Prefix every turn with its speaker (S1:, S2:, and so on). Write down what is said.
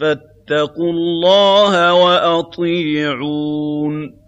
S1: فَاتَّقُوا اللَّهَ وَأَطِيعُونِ